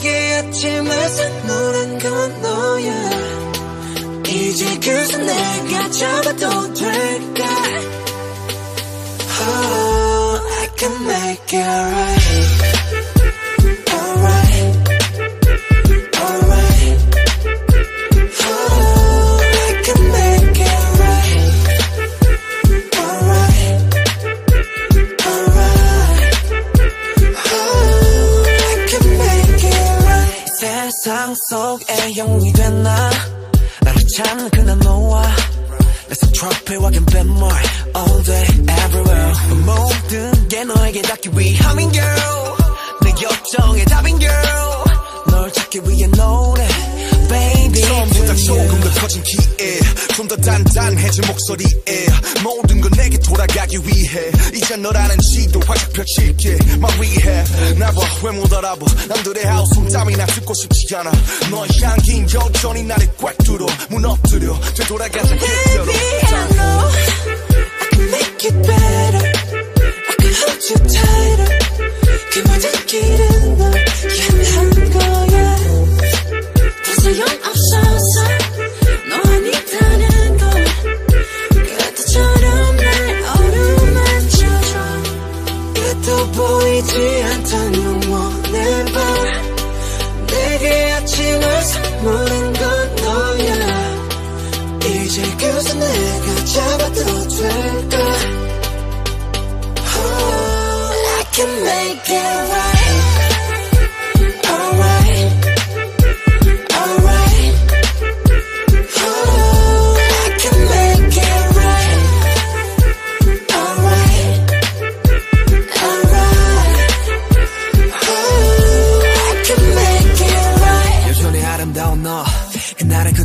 내게 아침을 선물한 건 너야 이제 그손 내가 잡아도 될까 Oh I can make it right Alright Alright 세상 속에 영웅이 됐나 나를 찾는 그날 너와 내손 트로피와 갬뱀물 All day everywhere 모든 게 너에게 닿기 위함인 girl 내 요청의 답인 girl 널 찾기 위해 노래 Baby 처음보다 조금 더 커진 기에 좀 더 단단해진 목소리에 모든 건 내게 돌아가기 위해 이제 너라는 지도 활짝 펼칠게. My rehab 나봐 왜못 알아봐 남들의 하우스 땀이나 듣고 싶지 않아. 너의 향긴 여전히 나를 꽉 뚫어 무너뜨려 되돌아가자. 그대로 Baby, I know I can make it better. 선물한 건 너야. 이제 그새 내가 잡아도 될까 Oh, I can make it right